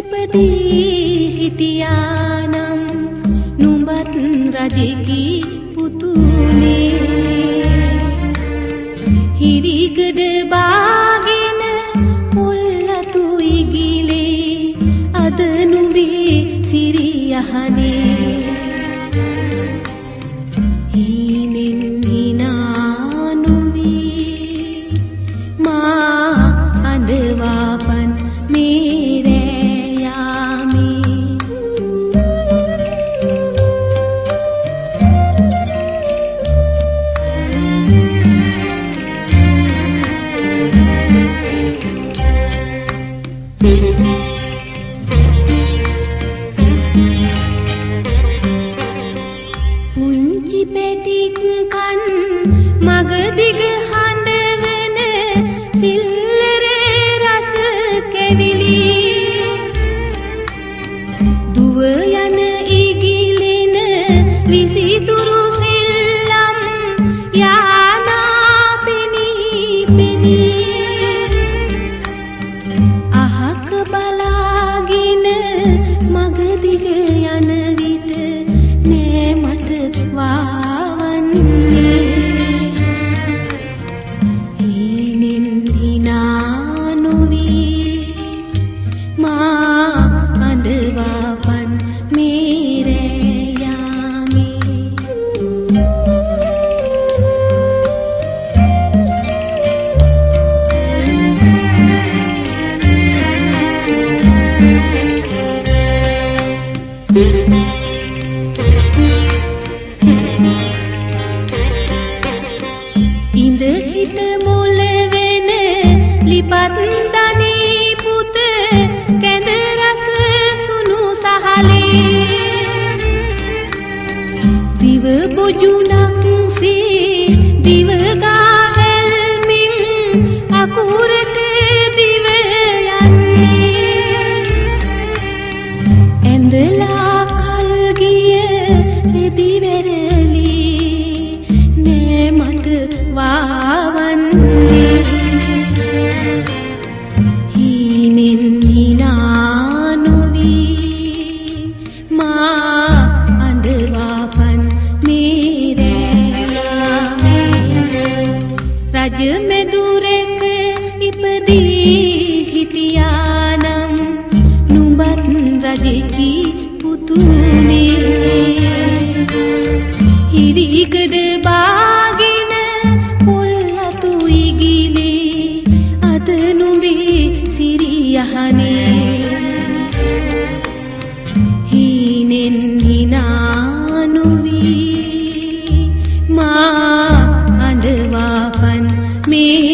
ඉපදී හිටියානම් නුඹත් රජෙකි විසිතුරු සෙල්ලම් යානා පෙනී පෙනී අහක බලාගෙන මග දිග යන විට නෑ මට වාවන්නේ. ලිපත් දනී පුත කැඳ රස සුණු සහලී. me.